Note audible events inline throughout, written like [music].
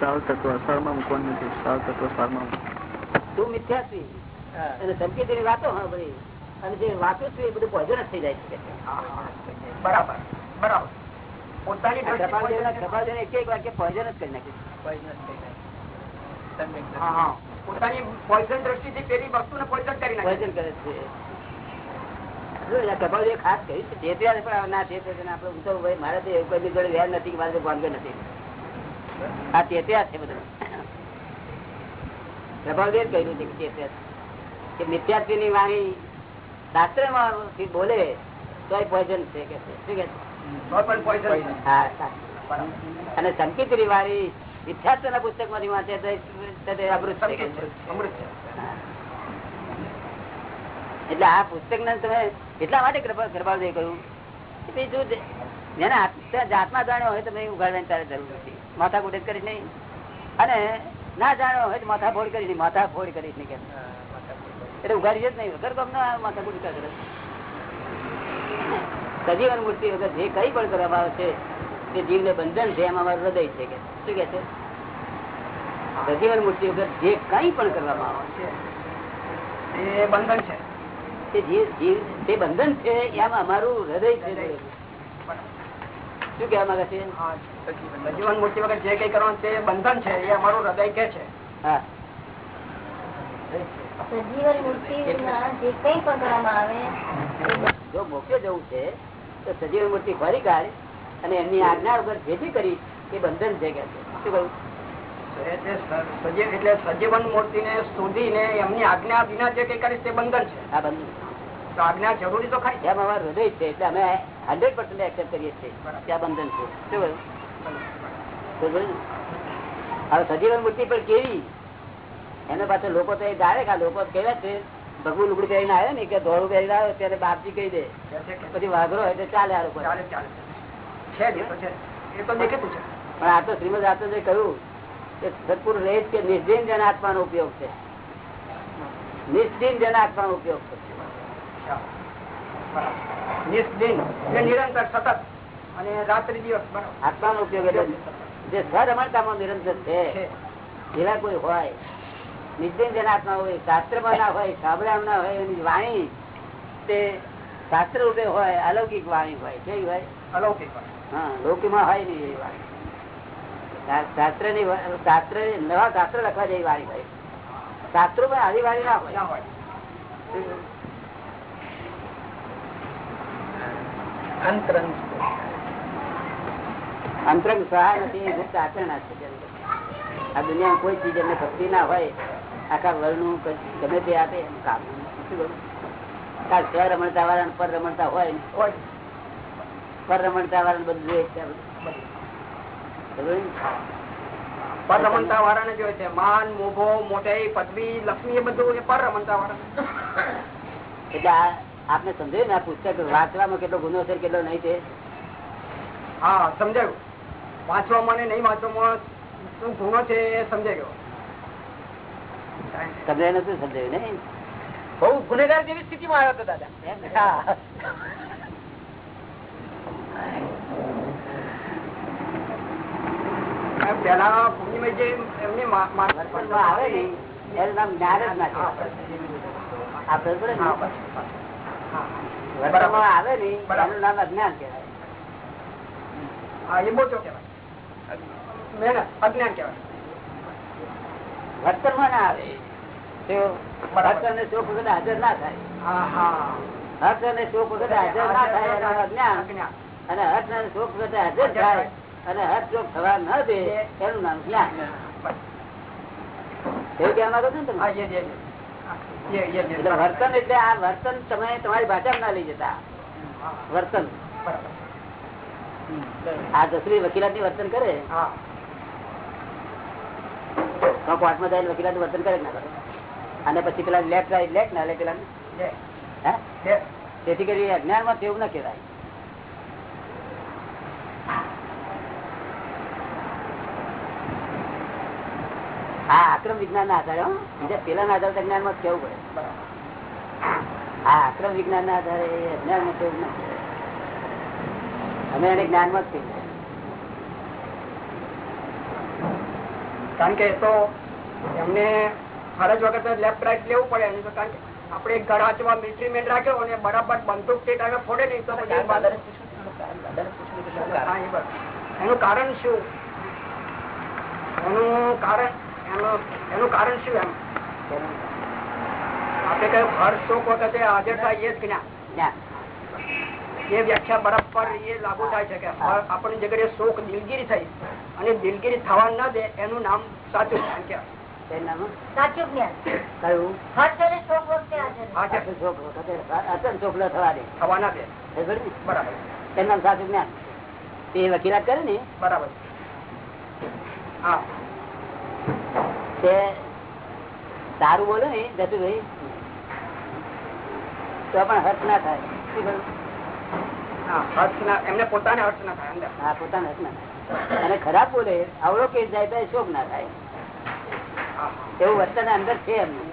સાવ તત્વ અસરમાં મૂકવાનું નથી? સાવ તત્વ સારમાં તું અને વાતો હા અને જે વાતો છે એ બધું પોઈઝન જ થઈ જાય છે. બરાબર બરાબર. પોતાની એક એક વાક્ય પોઈઝન જ કરી નાખ્યું હા, હા. પોતાની પોઈઝન દ્રષ્ટિથી પેલી વસ્તુને પોઈઝન કરી નાખે પોઈઝન કરે છે. જો ખાસ કહ્યું છે. જે છે પણ ના ચેતવે આપણે હું તો મારે તો એવું કોઈ જોડે વ્યાજ નથી કે મારે ભાંગે નથી. આ ચેત્યા છે બધું. કપાલદેવ કહ્યું છે કે ચેત્યા કે મિથ્યાત્વી ની વાણી શાસ્ત્રમાં બોલે તો પોઈઝન છે કે શું કે છે? તો પણ પોઈઝન હા. અને સંકિત વાળી વિદ્યાર્થી ના પુસ્તકમાંથી વાંચે એ- છે છે. એટલે આ પુસ્તક ને તમે એટલા માટે કૃપાલદેવ કહ્યું જેને જાતમાં જાણ્યો હોય તમે ઉગાડવાની તારે જરૂર નથી. માથા કુટે કરીશ નહીં. અને ના જાણો હોય તો માથા ફોડ કરીશ નહીં. માથા ફોડ કરીશ નહીં કે એટલે ઉઘાડી જ નહીં. વગર ગમ માથા કુટ કરે સજીવન મૂર્તિ વગર જે કઈ પણ કરવામાં આવે છે તે જીવને બંધન છે એમાં અમારું હૃદય છે કે. શું કે છે? સજીવન મૂર્તિ વગર જે કઈ પણ કરવામાં આવે છે એ બંધન છે. તે જીવ જીવ તે બંધન છે એમાં અમારું હૃદય છે. શું કહેવા માંગે છે? જીવન સજીવન મૂર્તિ વગર જે કઈ કરવાનું તે બંધન છે એ અમારું હૃદય કે છે. હા. સજીવન મૂર્તિમાં જે કઈ પણ કરવામાં આવે જો મોક્ષે જવું છે તો સજીવન મૂર્તિ ફરી કાઢ અને એમની આજ્ઞા વગર જે બી કરી એ બંધન છે કે છે. શું કહ્યું? એટલે સજીવન મૂર્તિ ને સજીવન મૂર્તિને શોધીને એમની આજ્ઞા વિના જે કઈ કરીશ તે બંધન છે. આ બંધન. તો આજ્ઞા જરૂરી તો ખરી એમ અમારું હૃદય છે એટલે અમે હંડ્રેડ પર્સન્ટ એક્સેપ્ટ કરીએ છીએ. કે બંધન છે. શું કહ્યું? હવે સજીવન મૂર્તિ પણ કેવી? એના પાસે લોકો તો એ કે લોકો કેવા છે ભગવું લુગડું પહેરીને આવ્યો ને કે ધોળું પહેરીને આવ્યો ત્યારે બાપજી કહી દે. પછી વાઘરો હોય તો ચાલે આ લોકો. પણ આ તો શ્રીમદ આચાર્ય કહ્યું કે સદપુર રહે કે નિર્દિન જન આત્માનો ઉપયોગ છે. નિષ્દિન જન આત્માનો ઉપયોગ છે. નિરંતર સતત અને રાત્રિ દિવસ આત્માનો ઉપયોગ એટલે જે સ્વરમણતામાં નિરંતર છે છે. એવા કોઈ હોય. નિર્દિન જન આત્મા હોય શાસ્ત્રમાં ના હોય સાંભળ્યા ના હોય એની વાણી તે શાસ્ત્ર રૂપે હોય અલૌકિક વાણી હોય કેવી હોય અલૌકિક હા લૌકિકમાં હોય નહીં એવી વાણી. શાસ્ત્રની શાસ્ત્ર નવા શાસ્ત્ર લખવા જેવી વાણી હોય. શાસ્ત્રો પણ આવી વાણી ના હોય. ના અંતરંગ સહાય નથી ગુપ્ત આચરણા છે આ દુનિયામાં કોઈ ચીજ એમને ભક્તિ ના હોય આખા વર્ણનું ગમે તે આપે એમ કામ કાલ સ્વ રમણતા વાળા પર રમણતા હોય હોય. પર રમણતા વાળા બધું. ને? પર રમણતા વાળાને જોઈએ છે. માન મોભો મોટાઈ પદવી લક્ષ્મી એ બધું એ પર રમણતા વાળા એટલે આપને સમજાયું ને આ પુસ્તક વાંચવામાં કેટલો ગુનો છે કેટલો નહીં છે? હા સમજાયું. વાંચવામાં ને નહીં વાંચવામાં શું ગુનો છે એ સમજાઈ ગયો સમજાય નથી સમજાયું નહીં? બહુ ગુનેગાર જેવી સ્થિતિમાં આવ્યો હતો દાદા. પેલા પૂર્ણિમા જે એમની મા- મા- વર્તનમાં આવે ને એનું નામ જ્ઞાન જ ના કહેવાય. આ આવે ને. એનું નામ અજ્ઞાન કહેવાય. એ બોચો કહેવાય. અજ્ઞાન કહેવાય. વર્તનમાં ના આવે. તો બરાબર. હક અને વગર હાજર ના થાય. હા હા. અને શોક વગર હાજર ના થાય એનું અજ્ઞાન અજ્ઞાન. અને હર્ષ અને શોક વગર હાજર થાય અને હર્ષ શોક થવા ન દે એનું નામ જ્ઞાન. એવું કહેવા માંગો છો ને તમે? વર્તન એટલે આ વર્તન તમે તમારી ભાષા ના લઈ જતા. વર્તન. આ દસરી વકીલાત વર્તન કરે? હા. તો કોર્ટમાં જઈને વકીલાત વર્તન કરે ના કરે? અને પછી પેલા લેફ્ટ રાઈટ લેફ્ટ ના લે પેલા. તેથી કરી અજ્ઞાનમાં તેવું ના કહેવાય. આ આક્રમ વિજ્ઞાન ના આધારે બીજા પેલા ના આધારે જ્ઞાનમાં કેવું પડે. આ આક્રમ વિજ્ઞાન ના આધારે અજ્ઞાનમાં કેવું ના અમે એને જ્ઞાનમાં જ કારણ કે તો એમને ફરજ વખત લેફ્ટ રાઈટ લેવું પડે એમ કારણ કે આપડે એક વાંચવા મિલિટરી મેન રાખ્યો અને બરાબર બંદૂક તે ટાઈમે ફોડે નહીં તો? હા. એનું કારણ શું એનું કારણ એનું એનું કારણ શું એમ? આપણે કહ્યું હર શોક વખતે હાજર થાય એ જ જ્ઞાન. એ વ્યાખ્યા બરાબર એ લાગુ થાય છે કે હર- આપણી જગ્યાએ શોક દિલગીરી થઈ અને દિલગીરી થવા ન દે એનું નામ સાચું જ્ઞાન કે સાચું જ્ઞાન. કયું? શોક થવા દે. થવા ના દે. બરાબર. તેનું નામ સાચું જ્ઞાન. તે વકીલાત કરે ને? બરાબર. હા. તે સારું બોલો ને જતુભાઈ તો પણ હર્ષ ના થાય. એમને પોતાને હર્ષ ના થાય અંદર હા પોતાના હર્ષ ના થાય. અને ખરાબ બોલે આવડો કેસ જાય તો શોક ના થાય. એવું વર્તન અંદર છે એમનું.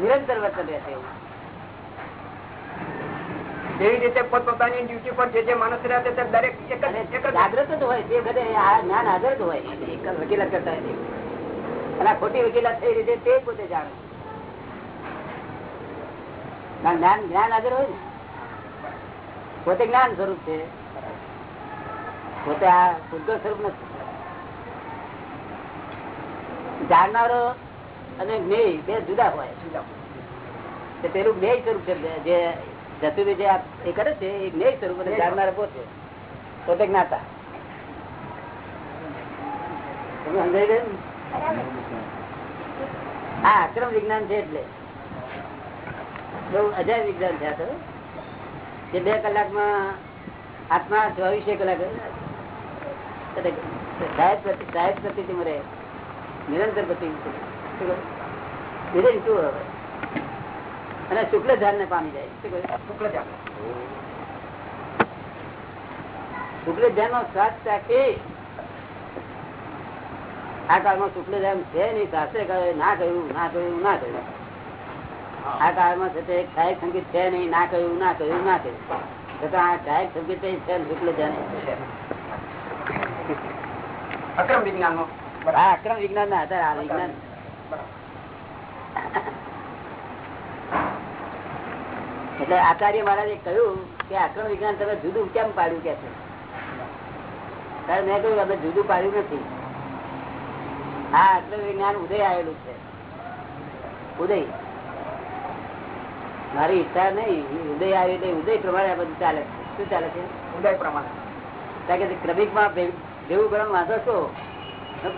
નિરંતર વર્તન રહેશે એવું. જેવી રીતે પોતપોતાની ડ્યુટી પર જે જે માણસ રહ્યા છે તે દરેક એક જાગ્રત જ હોય તે બધે આ જ્ઞાન હાજર જ હોય એક જ વકીલાત કરતા હોય. અને ખોટી વકીલાત થઈ રીતે તે પોતે જાણે. જ્ઞાન જ્ઞાન હાજર હોય ને. પોતે જ્ઞાન સ્વરૂપ છે. પોતે આ શુદ્ધ સ્વરૂપ નથી. જાણનારો અને જ્ઞેય બે જુદા હોય. જુદા. પેલું જ્ઞેય સ્વરૂપ છે જે જતુભાઈ જે એ કરે છે એ જ્ઞેય સ્વરૂપ જાણનારા પોતે. પોતે જ્ઞાતા. તમે સમજાઈ ગયું? હા અક્રમ વિજ્ઞાન છે એટલે. બહુ અજાય વિજ્ઞાન છે આ તો. જે બે કલાકમાં આત્મા ચોવીસે કલાક સાહેબ પ્રતિ સાહેબ પ્રતિ મરે નિરંતર પ્રતિ. ધીરે શું હવે? અને શુક્લ ધ્યાન ને પામી જાય. શુક્લ ધ્યાન. શુક્લ ધ્યાન નો શ્વાસ ચાખી આ કાળમાં શુક્લ ધ્યાન છે નહીં શાસ્ત્રે કહે ના કહ્યું ના કહ્યું ના કહ્યું. આ કાળમાં છે તે એક સંગીત છે નહીં ના કહ્યું ના કહ્યું ના કહ્યું. છતાં આ સહાયક સંગીત છે શુક્લ ધ્યાન અક્રમ વિજ્ઞાન નો આ અક્રમ વિજ્ઞાન ના આધારે આ વિજ્ઞાન. એટલે આચાર્ય મહારાજે કહ્યું કે આક્રમ વિજ્ઞાન તમે જુદું કેમ પાડ્યું કે છે? મેં કહ્યું અમે જુદું પાડ્યું નથી. હા આક્રમ વિજ્ઞાન ઉદય આવેલું છે. ઉદય. મારી ઈચ્છા નહીં ઉદય આવે એટલે ઉદય પ્રમાણે આ બધું ચાલે છે. શું ચાલે છે? ઉદય પ્રમાણે. કારણ કે ક્રમિકમાં જેવું ગરમ વાંધો છો?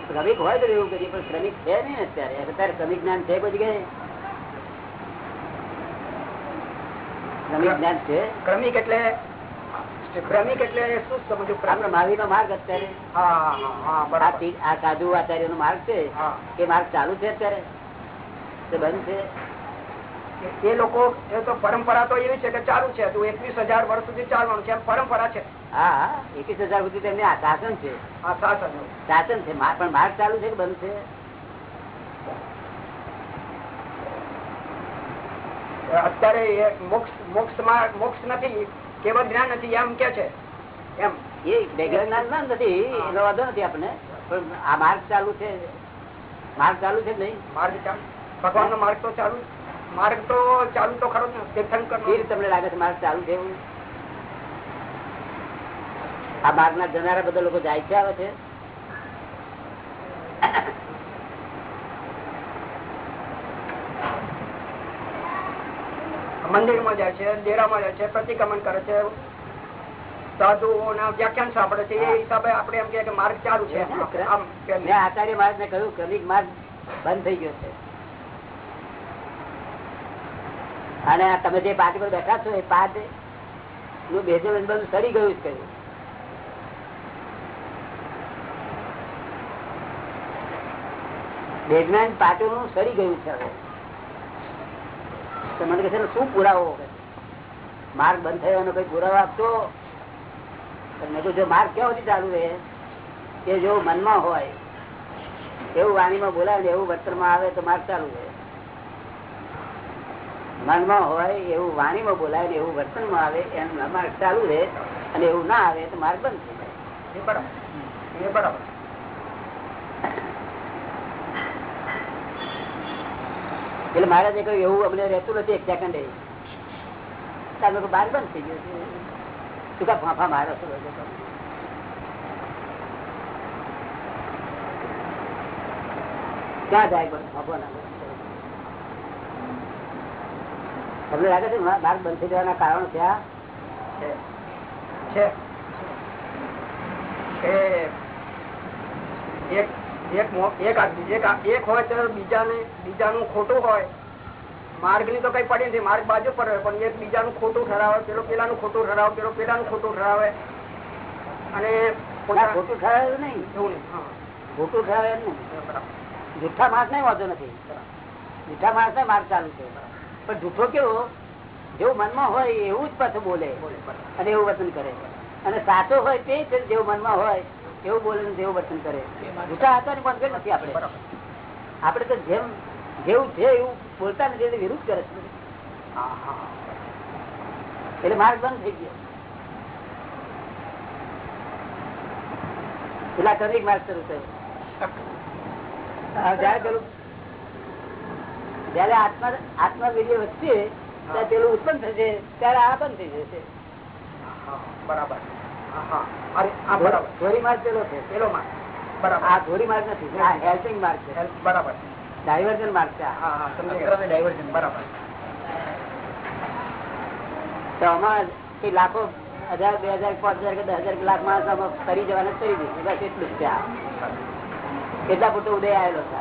ક્રમિક હોય તો એવું કરીએ પણ ક્રમિક છે નહીં અત્યારે. અત્યારે ક્રમિક જ્ઞાન છે પછી જગ્યાએ ક્રમિક જ્ઞાન છે. ક્રમિક એટલે ક્રમિક એટલે શું સમજવું? મહાવીર નો માર્ગ અત્યારે. હા હા હા હા આ બરાબર તી- આ સાધુ આચાર્ય નો માર્ગ છે. એ માર્ગ ચાલુ છે અત્યારે? કે બંધ છે? એ લોકો એ તો પરંપરા તો એવી છે કે ચાલુ છે. તું એકવીસ હજાર વર્ષ સુધી ચાલવાનું છે. પરંપરા છે. હા એકવીસ હજાર સુધી તેમને આ શાસન છે. શાસન. શાસન છે. પણ માર્ગ ચાલુ છે કે બંધ છે? અત્યારે મોક્ષ મોક્ષ મોક્ષ નથી કેવળ જ્ઞાન નથી એમ કે છે? એમ. એ જ્ઞાન નથી એનો વાંધો નથી આપણે પણ આ માર્ગ ચાલુ છે. માર્ગ ચાલુ છે નહીં? માર્ગ ચાલુ. ભગવાન નો માર્ગ તો ચાલુ માર્ગ તો ચાલુ તો ખરો જ ને તીર્થંકર એ તમને લાગે છે માર્ગ ચાલુ છે એવું? આ માર્ગ ના જનારા બધા લોકો જાય છે આવે છે? મંદિરમાં જાય છે ડેરામાં જાય છે પ્રતિક્રમણ કરે છે. વ્યાખ્યાન સાંભળે છે. એ હિસાબે આપણે એમ કે માર્ગ ચાલુ છે. મેં આચાર્ય મહારાજ ને કહ્યું ક્રમિક માર્ગ બંધ થઈ ગયો છે. અને તમે જે પાટ પર બેઠા છો એ પાટનું બેઝલ બધું સડી ગયું છે કહ્યું. બેઝમેન્ટનું સડી ગયું છે હવે. તો મને કહે શું પુરાવો? માર્ગ બંધ થયો એનો કઈ પુરાવો આપતો મેં કહ્યું જો માર્ગ ક્યાં સુધી ચાલુ રહે? કે જો મનમાં હોય, એવું વાણીમાં બોલાવે ને એવું વર્તનમાં આવે તો માર્ગ ચાલુ રહે. મનમાં હોય, એવું વાણીમાં બોલાય ને એવું વર્તનમાં આવે, એમ માર્ગ ચાલુ રહે અને એવું ના આવે તો માર્ગ બંધ થઈ જાય. બરાબર. એટલે મહારાજે કહ્યું, એવું અમને રહેતું નથી, એક સેકન્ડ તમે બાર બંધ થઈ ગયું શું કા ફાંફા મારો ક્યાં જાય પણ ફાંફો ના? તમને લાગે છે બાર બંધ થઈ જવાના કારણો ક્યાં? છે. એક એક હોય તો બીજાને બીજાનું ખોટું હોય. માર્ગની તો કઈ પડી નથી. માર્ગ બાજુ પર હોય પણ એક બીજાનું ખોટું ઠરાવે પેલો પેલાનું ખોટું ઠરાવે પેલો પેલાનું ખોટું ઠરાવે. અને ના, ખોટું ઠરાવે નહીં. એવું નહીં હા. ખોટું ઠરાવે નહીં. બરાબર. જૂઠા માણસ ને વાંધો નથી. જૂઠા માણસ ને માર્ગ ચાલુ છે. પણ જુઠ્ઠો કેવો? જેવું મનમાં હોય એવું જ પાછું બોલે. અને એવું વતન કરે. અને સાચો હોય તે જ જેવું મનમાં હોય. એવું બોલે ને વર્તન કરે. જૂઠા હાથવાની બંધ નથી આપણે આપણે તો જેમ, જેવું છે એવું બોલતા નથી, એટલે વિરુદ્ધ કરે છે. એટલે માર્ગ બંધ થઈ ગયો. પેલા ક્રમિક માર્ગ શરૂ થયો. જયારે પેલું, જયારે આત્મા આત્મા વીર્ય વધશે, ત્યારે પેલું ઉત્પન્ન થશે, ત્યારે આ બંધ થઈ જશે. બરાબર. ધોરી માર્ગ પેલો છે પેલો બરાબર. આ ધોરી માર્ગ નથી હેલ્પિંગ માર્ગ છે. બરાબર. ડાયવર્જન માર્ગ છે આ. હા હા સમજી ગયા. ડાયવર્જન બરાબર. તો આમાં એ લાખો હજાર બે હજાર પાંચ હજાર કે દસ હજાર લાખ માણસ આમાં ફરી જવાના કરી દે બસ એટલું જ છે આ. કેટલા પૂરતો ઉદય આવેલો છે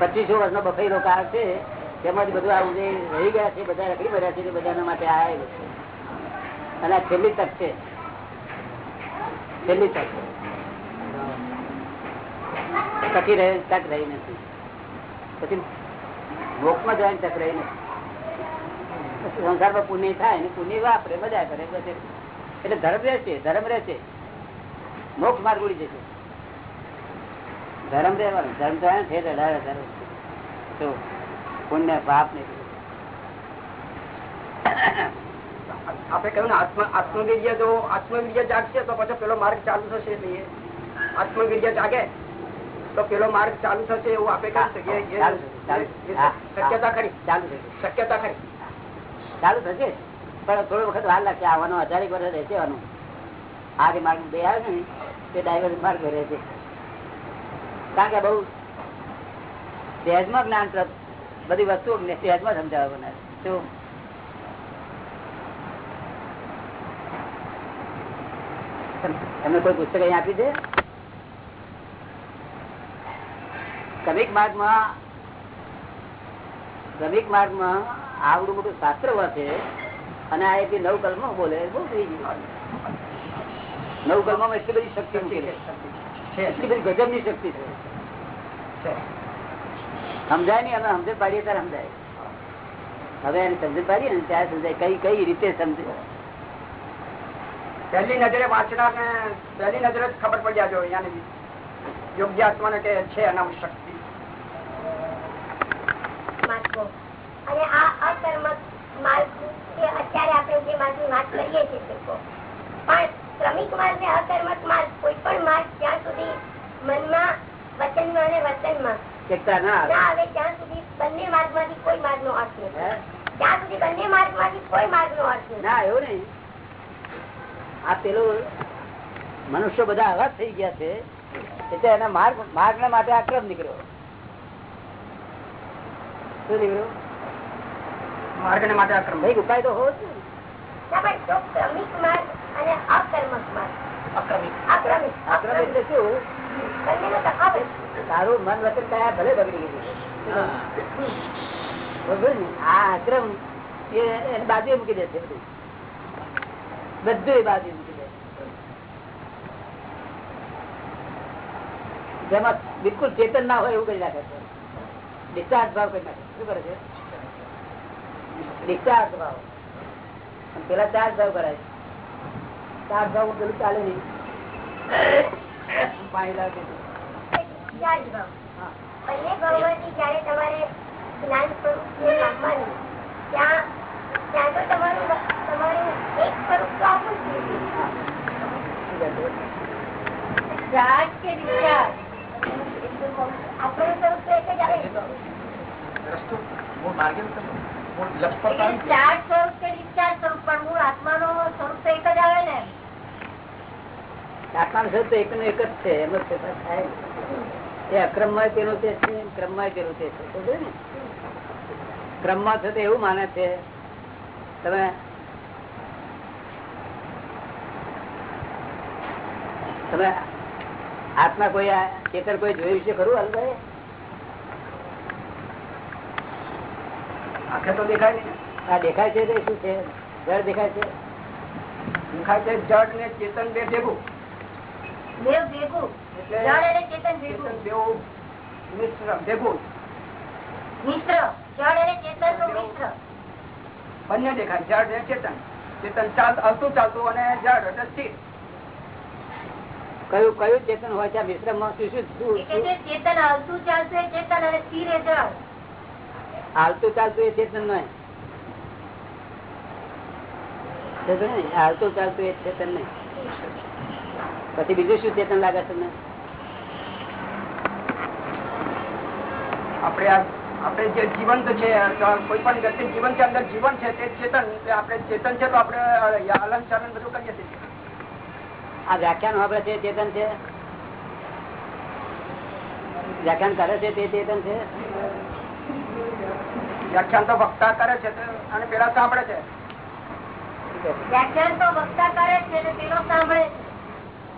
પચીસો વર્ષનો નો કાળ છે. તેમાંથી બધું આ ઉદય રહી ગયા છે બધા રખડી ભર્યા છે બધાના માટે આવેલું છે. અને આ છેલ્લી તક છે. છેલ્લી તક. ટકી રહે, તક રહી નથી. પછી મોક્ષમાં જવાની તક રહી નથી. સંસારમાં પુણ્ય થાય ને પુણ્ય વાપરે, બધા કરે, બધે. એટલે ધર્મ રહેશે ધર્મ રહેશે મોક્ષ માર્ગ ઉડી જશે. ધર્મ રહેવાનું, ધર્મ તો છે અઢાર હજાર પુણ્ય, પાપ ને આપણે કહ્યું ને આત્મ આત્મવીર્ય જો આત્મવીર્ય જાગશે તો પછી પેલો માર્ગ ચાલુ થશે નહીં. આત્મવીર્ય જાગે તો પેલો માર્ગ ચાલુ થશે એવું આપણે કહી શકીએ. શક્યતા ખરી. ચાલુ થશે. શક્યતા ખરી. ચાલુ થશે. પણ થોડો વખત વાર લાગશે. આવવાનો હજારેક વર્ષ રહેશે આનું આ જે માર્ગ બે આવે છે ને તે ડાયવર્સ માર્ગ રહેશે કારણ કે બહુ સહેજમાં જ્ઞાન બધી વસ્તુઓ સહેજમાં સમજાવવા બનાવે શું તમને કોઈ પુસ્તક અહીં આપી છે ક્રમિક માર્ગમાં ક્રમિક માર્ગમાં આવડું મોટું શાસ્ત્ર વાંચે અને આ એક નવ કલમો બોલે, બહુ થઈ ગયું નવ કલમમાં એટલી બધી શક્તિ છે. એટલી બધી ગજબની શક્તિ છે. સમજાય નહીં, અમે સમજણ પાડીએ ત્યારે સમજાય. હવે એને સમજણ પાડીએ ને ત્યારે સમજાય. કઈ કઈ રીતે સમજે? પહેલી નજરે વાંચનાર ને પહેલી નજરે જ ખબર પડી જાજો અહીંયાની યોગ્ય આત્માને કે છે અનામ શક્તિ અને આ અકર્મક માર્ગ કે અત્યારે આપણે જે માર્ગની વાત કરીએ છીએ પણ ક્રમિક માર્ગ ને અકર્મક માર્ગ કોઈ પણ માર્ગ જ્યાં સુધી મનમાં વચનમાં અને વર્તનમાં ના આવે. ત્યાં સુધી બંને માર્ગમાંથી કોઈ માર્ગનો અર્થ? નથી. ત્યાં સુધી બંને માર્ગમાંથી કોઈ માર્ગનો અર્થ નથી. ના એવું નહીં. આ પેલો મનુષ્ય બધા આવા થઈ ગયા છે એટલે એના માર્ગ માર્ગ ના માટે આ નીકળ્યો? શું નીકળ્યો? માર્ગ ને માટે આક્રમ ભાઈ ઉપાય તો હોવો આક્રમ તારું મન વચન કયા ભલે બગડી ગયું આ આક્રમ એ એની બાજુએ મૂકી દે છે બધું. બધું એ બાજુ જેમાં બિલકુલ ચેતન ના હોય એવું કરી નાખે છે? ડિસ્ચાર્જ ભાવ કરી નાખે શું કરે છે? ડિસ્ચાર્જ ભાવ. પેલા ચાર્જ ભાવ કરાય ચાર્જ ભાવ પેલું ચાલે નહીં. પાણી લાગે. ચાર્જ તો એક ને. એક જ છે જ ફેરફાર થાય. એ અક્રમમાં તેનું તે છે ક્રમમાં તેનું તે છે. ને? ક્રમમાં થતો એવું માને છે. તમે તમે આત્મા કોઈ ચેતન કોઈ જોયું છે ખરું હાલભાઈ આંખે તો દેખાય નહીં. આ દેખાય છે શું છે? જળ દેખાય છે? દેખાય છે જડ ને ચેતન બે ભેગું. જળ જળ બંને દેખાય ને ચેતન. ચેતન ચાલ હલતું ચાલતું અને જડ એટલે સ્થિર. કયું કયું ચેતન હોય છે? આ મિશ્રમાં શું શું ચેતન હલતું ચાલતું એ ચેતન અને સ્થિર એ જળ હાલતું ચાલતું એ ચેતન નહીં. હાલતું ચાલતું એ ચેતન નહીં. પછી બીજું શું ચેતન લાગે તમને? આપણે આપડે આપણે જે જીવંત છે કોઈ પણ વ્યક્તિ જીવન છે અંદર જીવન છે તે ચેતન. આપણે ચેતન છે તો આપણે હલન ચલન બધું કરીએ છીએ. આ વ્યાખ્યાન વાપરે છે ચેતન છે? વ્યાખ્યાન કરે છે તે ચેતન છે? વ્યાખ્યાન તો વક્તા કરે છે અને પેલા સાંભળે છે. વ્યાખ્યાન તો વક્તા કરે છે પેલો સાંભળે છે.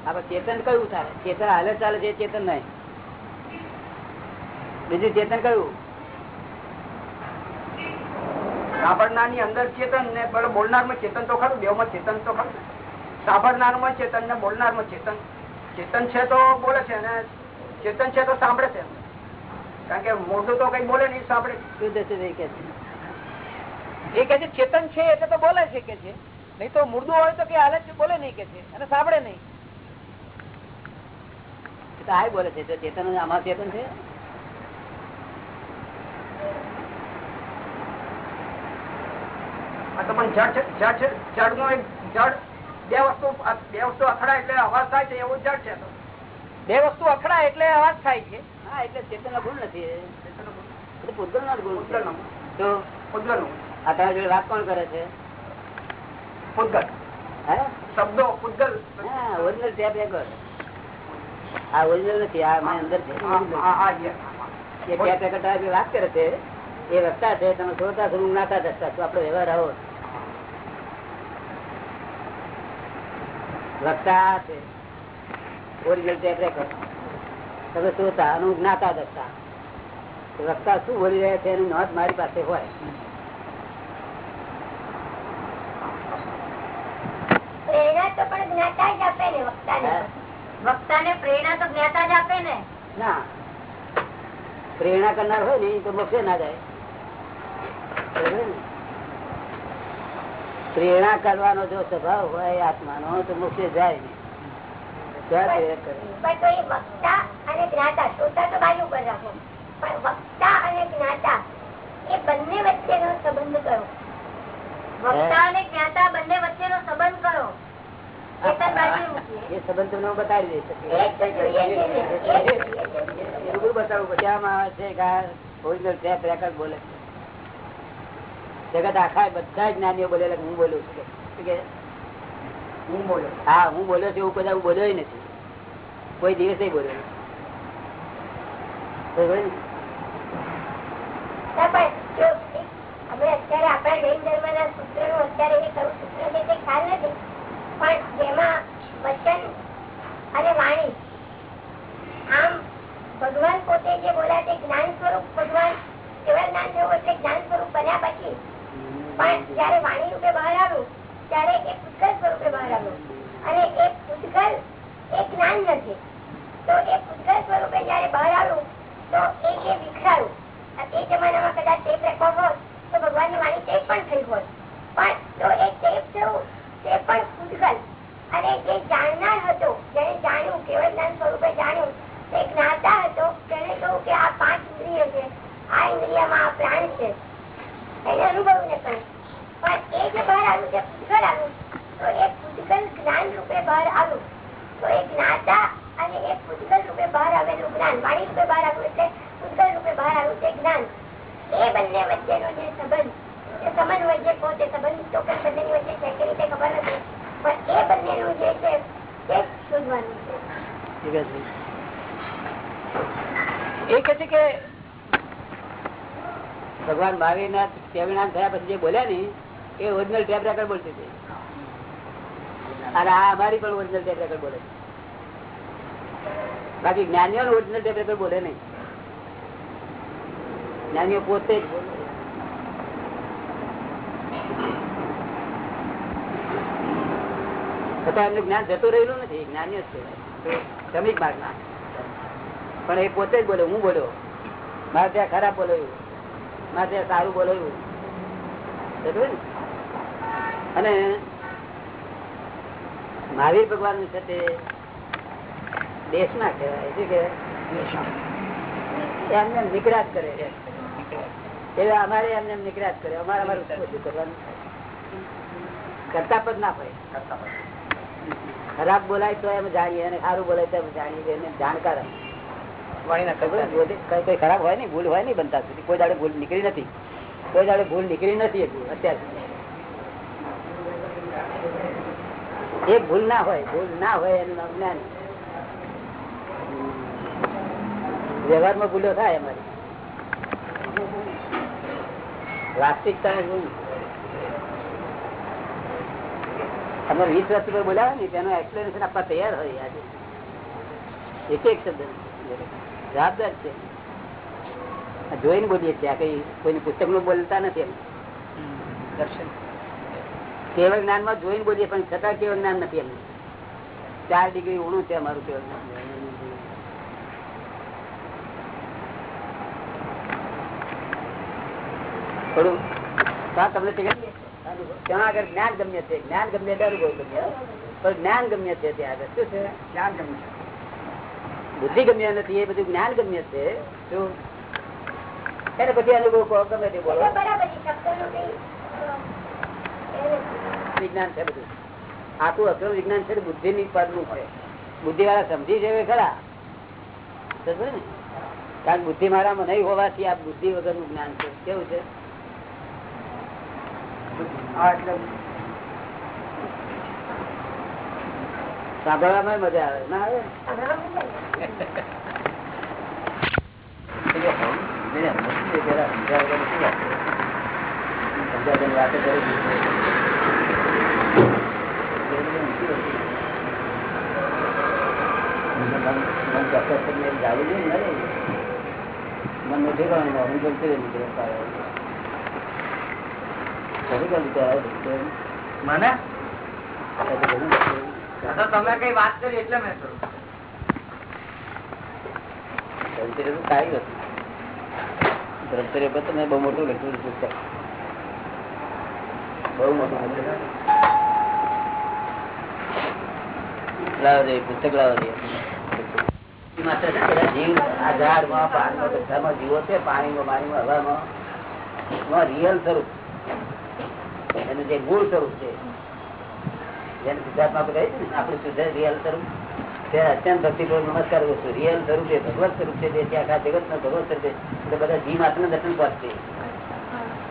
આ ચેતન કયું થાય? ચેતન હાલે ચાલે છે ચેતન નહીં. બીજું ચેતન કયું? સાંભળનારની અંદર ચેતન ને બોલનારમાં ચેતન તો ખરું દેવમાં ચેતન તો ખરું. સાંભળનારમાં ચેતન ને બોલનારમાં ચેતન. ચેતન છે તો બોલે છે અને ચેતન છે તો સાંભળે છે. કારણ કે મોઢું તો કઈ બોલે નહીં સાંભળે. એ કે છે. ચેતન છે એટલે તો બોલે છે કે છે. નહીં તો મુર્દું હોય તો કે હાલે બોલે નહીં કે છે અને સાંભળે નહીં. આ બોલે છે તો ચેતન આમાં ચેતન છે? પણ જડ જડ જડ નો એક જડ બે વસ્તુ બે વસ્તુ અથડાય એટલે અવાજ થાય છે એવું જડ છે તો. બે વસ્તુ અખડાય એટલે અવાજ થાય છે. હા એટલે ચેતન નો ગુણ. નથી પૂતગલ નો ગુણ છે. પૂતગલનો. તો? આ તમારી જોડે વાત કોણ કરે છે? પૂતગલ શબ્દો પૂતગલ હા ઓરિજિનલ ટેપ રેકોર્ડ આ ઓરિજિનલ નથી આ મારી અંદર છે. આ- આ- આ જે. એ ટેપ રેકોર્ડ વાત કરે છે એ વક્તા છે તમે જોતા છો હું નાતા દસતા આપડે વ્યવહાર આવો. વક્તા છે. ઓરિજિનલ ટેપ રેકોર્ડ તમે જોતા અને જ્ઞાતા દસતા વક્તા શું બોલી રહ્યા છે એની નોંધ મારી પાસે હોય. પ્રેરણા તો પણ જ્ઞાતા જ આપે ને વક્તાને? વક્તાને પ્રેરણા તો જ્ઞાતા જ આપે ને. ના. પ્રેરણા કરનાર હોય ને તો મોક્ષે ના જાય? પ્રેરણા કરવાનો જો સ્વભાવ હોય આત્માનો તો મોક્ષે જાય નહીં ત્યાં પ્રેરક કરે. પણ તો એ વક્તા અને જ્ઞાતા શ્રોતા તો બાજુ પર રાખો પણ વક્તા અને જ્ઞાતા એ બંને વચ્ચેનો સંબંધ કરો વક્તા અને જ્ઞાતા બંને વચ્ચેનો સંબંધ કરો ચેતન બાજુ મૂકીએ એ સંબંધ તમને હું બતાવી દઈશ એ જ તો જોઈએ છે ને. એ છે ને. એ રૂબરૂ બતાવવું પછી આમાં આવે છે કે આ original tape record બોલે છે જગત આખા બધા જ્ઞાનીઓ બોલેલા હું બોલું છું કે. હું બોલો હા, હું બોલ્યો છું એવું કદાચ બોલ્યો નથી કોઈ દિવસે બોલ્યો નથી. બરોબર ને? ના, પણ જો એક હવે અત્યારે આપણા જૈન ધર્મના સૂત્રનું અત્યારે એ ખરું સૂત્ર છે તે ખ્યાલ નથી પણ જેમાં વચન અને વાણી, આમ ભગવાન પોતે જે બોલા તે જ્ઞાન સ્વરૂપ ભગવાન કેવા જ્ઞાન જેવું એટલે જ્ઞાન સ્વરૂપ બન્યા પછી પણ જયારે તો પણ થઈ હોત. એ જાણનાર હતો, જેને જાણ્યું, કેવળ જ્ઞાન સ્વરૂપે જાણ્યું, તે જ્ઞાતા હતો, તેને કહ્યું કે આ પાંચ ઇન્દ્રિય છે. આ ઇન્દ્રિયમાં આ પ્રાણ છે. એને અનુભવ્યું ને પણ કહો ખબર નથી. પણ એ બંનેનું જે છે તે શોધવાનું છે. એ કે છે કે ભગવાન મહાવીર ના ટેબનામ થયા પછી જે બોલ્યા ને એ ઓરિજિનલ ટેપ રેકર્ડ બોલતી હતી. અને આ અમારી પણ ઓરિજિનલ ટેપ રેકર્ડ બોલે બાકી જ્ઞાનીઓ ઓરિજિનલ ટેપ રેકર્ડ બોલે નહીં. જ્ઞાનીઓ પોતે જ જ્ઞાન જતું રહેલું નથી જ્ઞાનીઓ જ છે પણ એ પોતે જ બોલ્યો હું બોલ્યો. મારે ત્યાં ખરાબ બોલાયું. મારે ત્યાં સારું બોલાયું? અને મહાવીર ભગવાન છે તે દેશના કહેવાય શું કહેવાય? એમને કરે છે. એટલે અમારે એમને એમ નિકરાત કરે. અમારે અમારું શું કરવાનું? કરતા પદ ના હોય. ખરાબ બોલાય તો એમ જાણીએ અને સારું બોલાય તો એમ જાણીએ. એને જાણકાર કઈ ખરાબ હોય ને ભૂલ હોય નહીં બનતા સુધી. કોઈ દાડે ભૂલ નીકળી નથી. કોઈ દાડે ભૂલ નીકળી નથી અત્યારે. એક ભૂલ ના હોય, ભૂલ ના હોય એનું જ્ઞાન. વ્યવહારમાં ભૂલો થાય અમારી. વાસ્તવિકતા અમે વીસ વર્ષ ઉપર બોલાવે ને તેનું એક્સપ્લેનેશન આપવા તૈયાર હોય આજે. એક એક શબ્દ. જવાબદાર છે. જોઈને બોલીએ છીએ. આ કઈ કોઈની પુસ્તકનું બોલતા નથી દર્શન. કેવળ જ્ઞાનમાં જોઈને બોલીએ પણ છતાં કેવળ જ્ઞાન નથી એમનું ચાર ડિગ્રી ઊણું છે અમારું કેવળ થોડું તમને ત્યાં આગળ જ્ઞાન ગમ્ય છે. જ્ઞાન ગમ્ય અનુભવ ગમ્ય. પણ જ્ઞાન ગમ્ય છે ત્યાં આગળ. શું છે? જ્ઞાન ગમે છે. બુદ્ધિ ગમ્ય નથી એ બધું જ્ઞાન ગમ્ય છે. શું એને પછી અનુભવ કહો ગમે તે બોલો. વિજ્ઞાન છે બધું. આખું અક્રમ વિજ્ઞાન છે બુદ્ધિ ની પદનું છે બુદ્ધિ વાળા સમજી છે ખરા. ને? કારણ બુદ્ધિ મારામાં નહીં હોવાથી આ બુદ્ધિ વગરનું જ્ઞાન છે. કેવું છે? સાંભળવામાં મજા આવે. ના આવે? [laughs] સાંભળવામાં મજા આવે. મને તમે કઈ વાત કરી એટલે મેં કરું સારી વસ્તુ ધર્મચર્ય પર તમે બહુ મોટું લખ્યું બહુ મોટું જીવ છે, પાણીમાં પાણીમાં, હવામાં. રિયલ સ્વરૂપ. એનું જે મૂળ સ્વરૂપ છે. જેને ગુજરાતમાં આપણે કહીએ છીએ ને, આપણું શુદ્ધ રિયલ સ્વરૂપ. તે અત્યંત ભક્તિપૂર્વક નમસ્કાર કરું છું. રિયલ સ્વરૂપ છે ભગવત સ્વરૂપ છે જે આખા જગત નો ભગવત સ્વરૂપ છે. એટલે બધા જીવ માત્ર દર્શન પહોંચશે